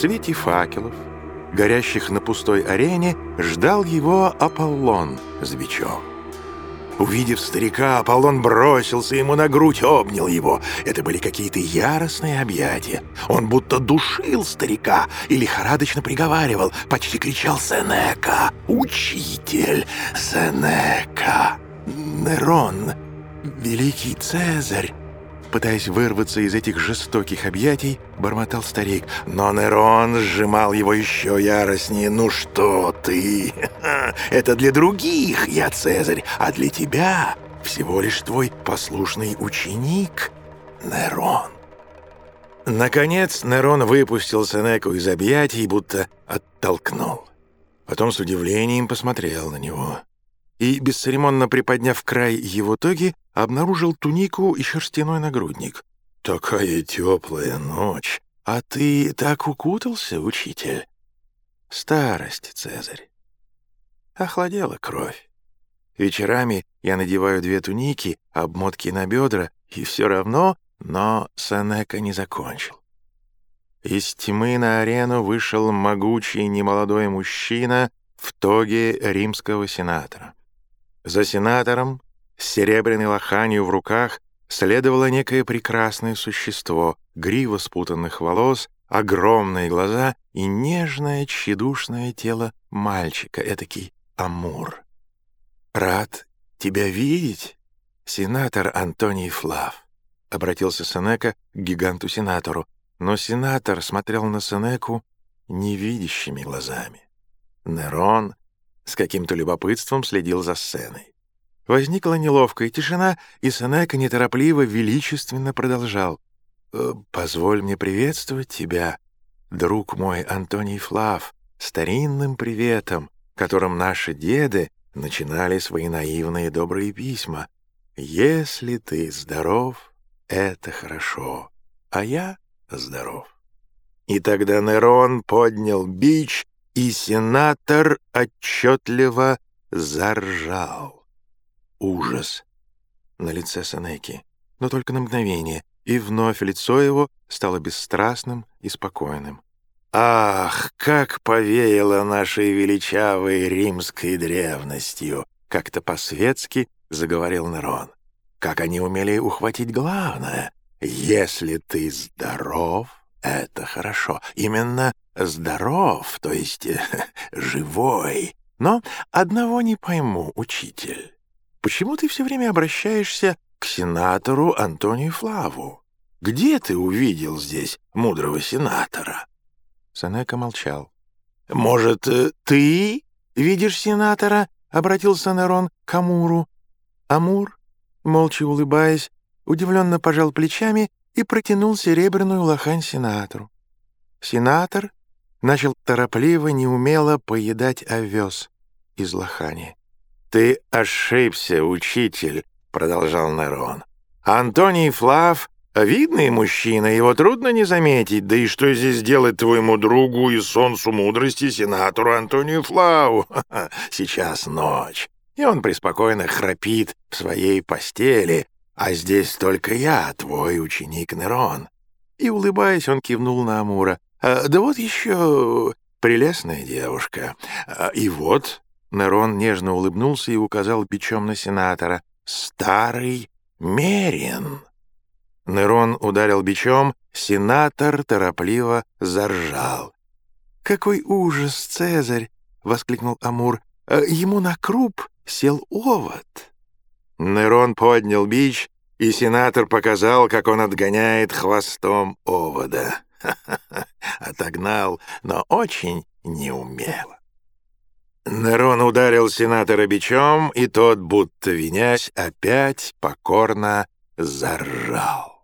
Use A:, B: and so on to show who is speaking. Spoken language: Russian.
A: свете факелов, горящих на пустой арене, ждал его Аполлон с бичом. Увидев старика, Аполлон бросился ему на грудь, обнял его. Это были какие-то яростные объятия. Он будто душил старика и лихорадочно приговаривал, почти кричал «Сенека! Учитель! Сенека! Нерон! Великий Цезарь!» Пытаясь вырваться из этих жестоких объятий, бормотал старик. Но Нерон сжимал его еще яростнее. «Ну что ты? Это для других я Цезарь, а для тебя всего лишь твой послушный ученик Нерон». Наконец Нерон выпустил Сенеку из объятий, будто оттолкнул. Потом с удивлением посмотрел на него и, бесцеремонно приподняв край его тоги, обнаружил тунику и шерстяной нагрудник. «Такая теплая ночь! А ты так укутался, учитель?» «Старость, Цезарь!» Охладела кровь. Вечерами я надеваю две туники, обмотки на бедра, и все равно, но Сенека не закончил. Из тьмы на арену вышел могучий немолодой мужчина в тоге римского сенатора. За сенатором, с серебряной лоханью в руках, следовало некое прекрасное существо, грива спутанных волос, огромные глаза и нежное тщедушное тело мальчика, этакий Амур. «Рад тебя видеть, сенатор Антоний Флав», — обратился Сенека к гиганту-сенатору, но сенатор смотрел на Сенеку невидящими глазами. Нерон с каким-то любопытством следил за сценой. Возникла неловкая тишина, и Сенека неторопливо, величественно продолжал. «Э, «Позволь мне приветствовать тебя, друг мой Антоний Флав, старинным приветом, которым наши деды начинали свои наивные добрые письма. Если ты здоров, это хорошо, а я здоров». И тогда Нерон поднял бич и сенатор отчетливо заржал. Ужас на лице Сенеки, но только на мгновение, и вновь лицо его стало бесстрастным и спокойным. «Ах, как повеяло нашей величавой римской древностью!» Как-то по-светски заговорил Нерон. «Как они умели ухватить главное! Если ты здоров, это хорошо. Именно здоров, то есть живой. Но одного не пойму, учитель. Почему ты все время обращаешься к сенатору Антонию Флаву? Где ты увидел здесь мудрого сенатора?» Сенека молчал. «Может, ты видишь сенатора?» — обратился Нерон к Амуру. Амур, молча улыбаясь, удивленно пожал плечами и протянул серебряную лохань сенатору. Сенатор начал торопливо, неумело поедать овес из лохани. «Ты ошибся, учитель», — продолжал Нерон. «Антоний Флав — видный мужчина, его трудно не заметить, да и что здесь делать твоему другу и солнцу мудрости, сенатору Антонию Флаву? Сейчас ночь, и он преспокойно храпит в своей постели, а здесь только я, твой ученик Нерон». И, улыбаясь, он кивнул на Амура. А, «Да вот еще прелестная девушка. А, и вот...» Нерон нежно улыбнулся и указал бичом на сенатора. «Старый Мерин». Нерон ударил бичом, сенатор торопливо заржал. «Какой ужас, Цезарь!» — воскликнул Амур. «А, «Ему на круп сел овод». Нерон поднял бич, и сенатор показал, как он отгоняет хвостом овода. Отогнал, но очень неумело. Нерон ударил сенатора бичом, и тот, будто винясь, опять покорно заржал.